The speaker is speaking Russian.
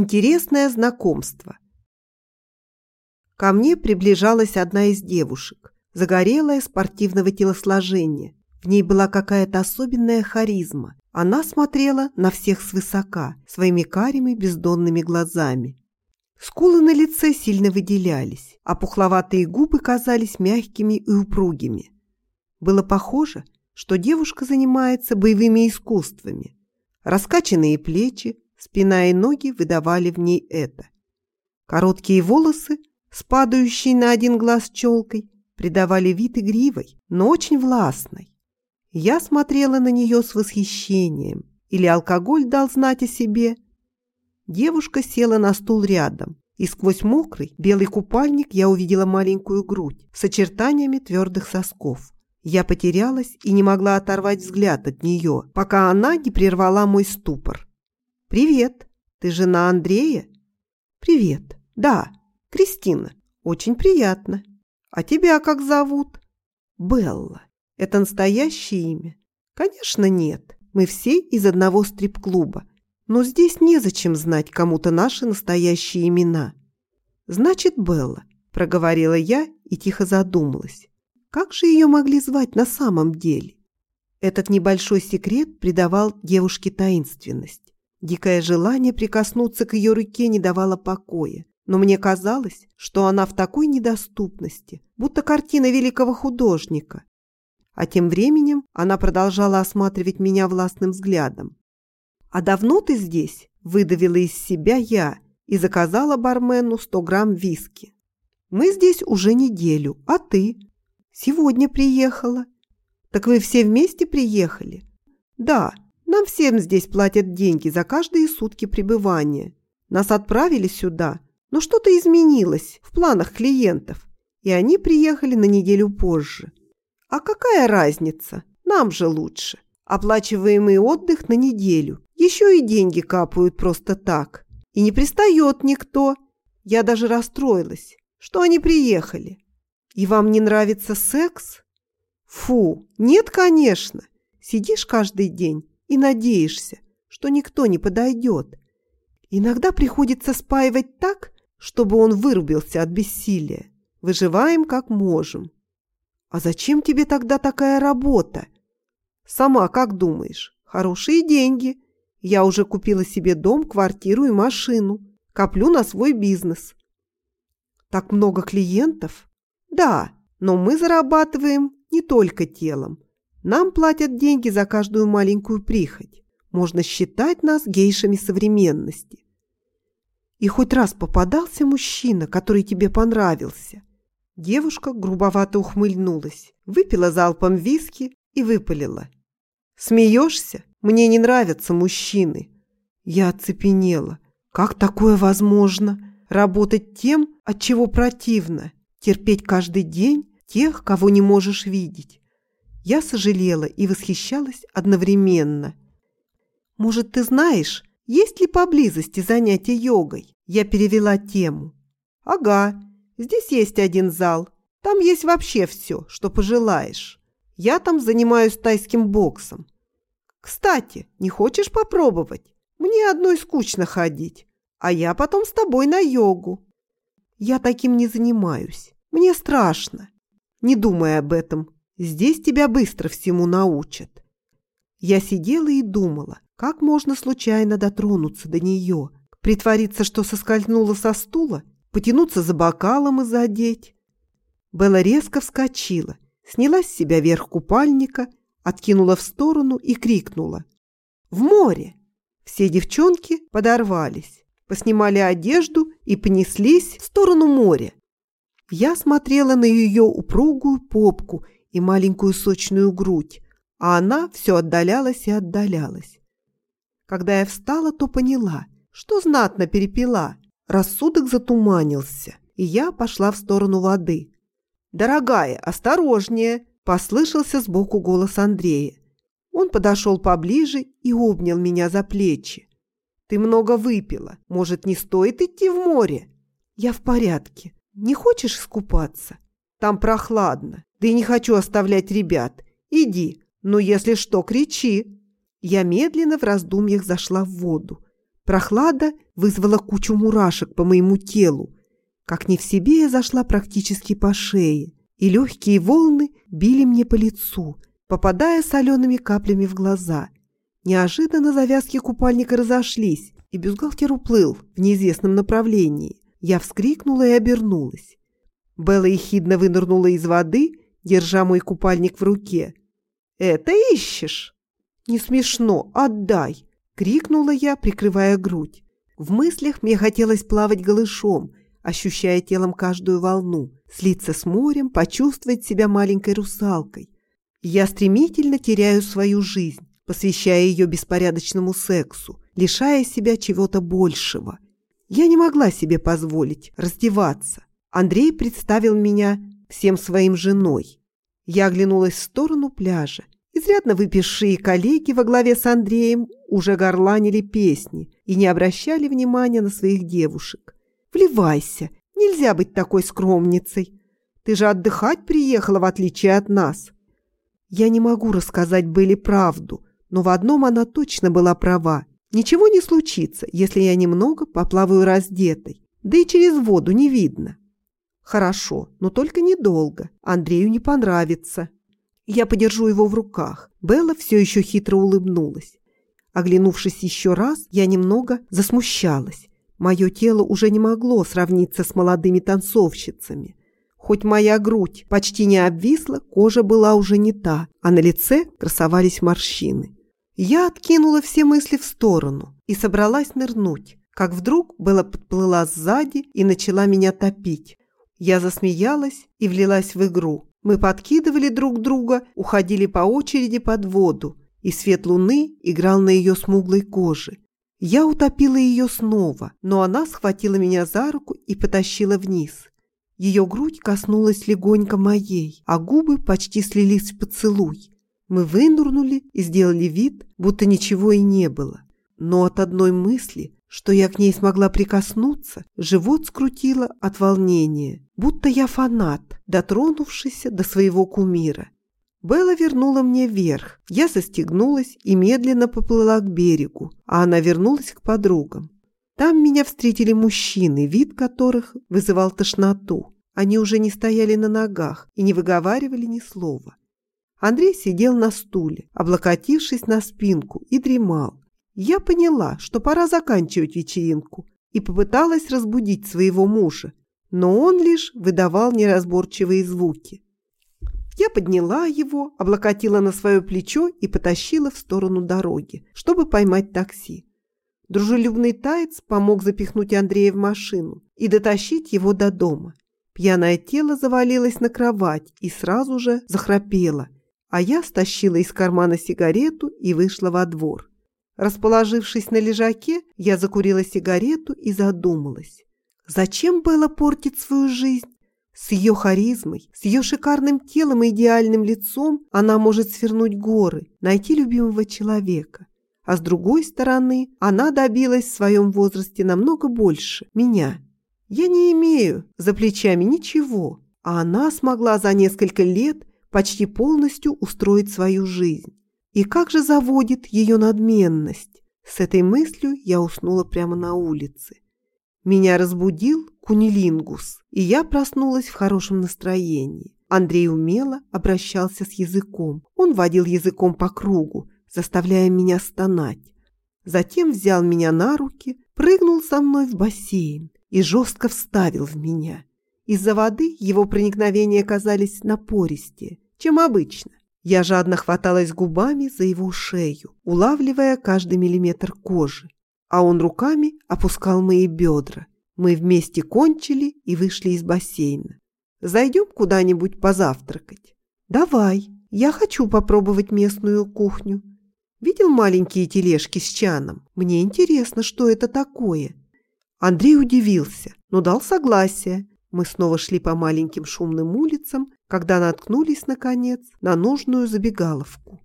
Интересное знакомство. Ко мне приближалась одна из девушек, загорелая спортивного телосложения. В ней была какая-то особенная харизма. Она смотрела на всех свысока, своими карими бездонными глазами. Скулы на лице сильно выделялись, а пухловатые губы казались мягкими и упругими. Было похоже, что девушка занимается боевыми искусствами. Раскачанные плечи, спина и ноги выдавали в ней это. Короткие волосы, спадающие на один глаз челкой, придавали вид игривой, но очень властной. Я смотрела на нее с восхищением. Или алкоголь дал знать о себе – Девушка села на стул рядом, и сквозь мокрый белый купальник я увидела маленькую грудь с очертаниями твердых сосков. Я потерялась и не могла оторвать взгляд от нее, пока она не прервала мой ступор. «Привет! Ты жена Андрея?» «Привет! Да, Кристина. Очень приятно. А тебя как зовут?» «Белла. Это настоящее имя?» «Конечно, нет. Мы все из одного стрип-клуба. Но здесь незачем знать кому-то наши настоящие имена. Значит, Белла, проговорила я и тихо задумалась. Как же ее могли звать на самом деле? Этот небольшой секрет придавал девушке таинственность. Дикое желание прикоснуться к ее руке не давало покоя. Но мне казалось, что она в такой недоступности, будто картина великого художника. А тем временем она продолжала осматривать меня властным взглядом. «А давно ты здесь?» – выдавила из себя я и заказала бармену 100 грамм виски. «Мы здесь уже неделю, а ты?» «Сегодня приехала». «Так вы все вместе приехали?» «Да, нам всем здесь платят деньги за каждые сутки пребывания. Нас отправили сюда, но что-то изменилось в планах клиентов, и они приехали на неделю позже. А какая разница? Нам же лучше. Оплачиваемый отдых на неделю еще и деньги капают просто так. И не пристает никто. Я даже расстроилась, что они приехали. И вам не нравится секс? Фу, нет, конечно. Сидишь каждый день и надеешься, что никто не подойдет. Иногда приходится спаивать так, чтобы он вырубился от бессилия. Выживаем как можем. А зачем тебе тогда такая работа? Сама как думаешь? Хорошие деньги – я уже купила себе дом, квартиру и машину. Коплю на свой бизнес. Так много клиентов? Да, но мы зарабатываем не только телом. Нам платят деньги за каждую маленькую прихоть. Можно считать нас гейшами современности. И хоть раз попадался мужчина, который тебе понравился. Девушка грубовато ухмыльнулась, выпила залпом виски и выпалила. Смеешься? Мне не нравятся мужчины. Я оцепенела. Как такое возможно? Работать тем, от чего противно. Терпеть каждый день тех, кого не можешь видеть. Я сожалела и восхищалась одновременно. Может, ты знаешь, есть ли поблизости занятия йогой? Я перевела тему. Ага, здесь есть один зал. Там есть вообще все, что пожелаешь. Я там занимаюсь тайским боксом. Кстати, не хочешь попробовать? Мне одной скучно ходить, а я потом с тобой на йогу. Я таким не занимаюсь. Мне страшно. Не думай об этом. Здесь тебя быстро всему научат. Я сидела и думала, как можно случайно дотронуться до нее, притвориться, что соскользнула со стула, потянуться за бокалом и задеть. Белла резко вскочила, сняла с себя верх купальника откинула в сторону и крикнула. «В море!» Все девчонки подорвались, поснимали одежду и понеслись в сторону моря. Я смотрела на ее упругую попку и маленькую сочную грудь, а она все отдалялась и отдалялась. Когда я встала, то поняла, что знатно перепила. Рассудок затуманился, и я пошла в сторону воды. «Дорогая, осторожнее!» Послышался сбоку голос Андрея. Он подошел поближе и обнял меня за плечи. «Ты много выпила. Может, не стоит идти в море?» «Я в порядке. Не хочешь искупаться?» «Там прохладно. Да и не хочу оставлять ребят. Иди. Но если что, кричи». Я медленно в раздумьях зашла в воду. Прохлада вызвала кучу мурашек по моему телу. Как не в себе я зашла практически по шее, и легкие волны били мне по лицу, попадая солеными каплями в глаза. Неожиданно завязки купальника разошлись, и бюстгальтер уплыл в неизвестном направлении. Я вскрикнула и обернулась. Белла ехидно вынырнула из воды, держа мой купальник в руке. «Это ищешь?» «Не смешно, отдай!» — крикнула я, прикрывая грудь. В мыслях мне хотелось плавать голышом, ощущая телом каждую волну, слиться с морем, почувствовать себя маленькой русалкой. Я стремительно теряю свою жизнь, посвящая ее беспорядочному сексу, лишая себя чего-то большего. Я не могла себе позволить раздеваться. Андрей представил меня всем своим женой. Я оглянулась в сторону пляжа. Изрядно выпившие коллеги во главе с Андреем уже горланили песни и не обращали внимания на своих девушек. «Вливайся, нельзя быть такой скромницей. Ты же отдыхать приехала, в отличие от нас». Я не могу рассказать Белли правду, но в одном она точно была права. Ничего не случится, если я немного поплаваю раздетой. Да и через воду не видно. Хорошо, но только недолго. Андрею не понравится. Я подержу его в руках. Белла все еще хитро улыбнулась. Оглянувшись еще раз, я немного засмущалась. Мое тело уже не могло сравниться с молодыми танцовщицами. Хоть моя грудь почти не обвисла, кожа была уже не та, а на лице красовались морщины. Я откинула все мысли в сторону и собралась нырнуть, как вдруг Белла подплыла сзади и начала меня топить. Я засмеялась и влилась в игру. Мы подкидывали друг друга, уходили по очереди под воду, и свет луны играл на ее смуглой коже. Я утопила ее снова, но она схватила меня за руку и потащила вниз. Ее грудь коснулась легонько моей, а губы почти слились в поцелуй. Мы вынурнули и сделали вид, будто ничего и не было. Но от одной мысли что я к ней смогла прикоснуться, живот скрутило от волнения, будто я фанат, дотронувшийся до своего кумира. Белла вернула мне вверх. Я застегнулась и медленно поплыла к берегу, а она вернулась к подругам. Там меня встретили мужчины, вид которых вызывал тошноту. Они уже не стояли на ногах и не выговаривали ни слова. Андрей сидел на стуле, облокотившись на спинку, и дремал. Я поняла, что пора заканчивать вечеринку, и попыталась разбудить своего мужа, но он лишь выдавал неразборчивые звуки. Я подняла его, облокотила на свое плечо и потащила в сторону дороги, чтобы поймать такси. Дружелюбный таец помог запихнуть Андрея в машину и дотащить его до дома. Пьяное тело завалилось на кровать и сразу же захрапело, а я стащила из кармана сигарету и вышла во двор. Расположившись на лежаке, я закурила сигарету и задумалась. Зачем было портить свою жизнь? С ее харизмой, с ее шикарным телом и идеальным лицом она может свернуть горы, найти любимого человека. А с другой стороны, она добилась в своем возрасте намного больше меня. Я не имею за плечами ничего, а она смогла за несколько лет почти полностью устроить свою жизнь. И как же заводит ее надменность? С этой мыслью я уснула прямо на улице. Меня разбудил кунилингус, и я проснулась в хорошем настроении. Андрей умело обращался с языком. Он водил языком по кругу, заставляя меня стонать. Затем взял меня на руки, прыгнул со мной в бассейн и жестко вставил в меня. Из-за воды его проникновения казались напористее, чем обычно. Я жадно хваталась губами за его шею, улавливая каждый миллиметр кожи, а он руками опускал мои бедра. Мы вместе кончили и вышли из бассейна. «Зайдем куда-нибудь позавтракать?» «Давай, я хочу попробовать местную кухню». «Видел маленькие тележки с чаном? Мне интересно, что это такое». Андрей удивился, но дал согласие. Мы снова шли по маленьким шумным улицам, когда наткнулись, наконец, на нужную забегаловку.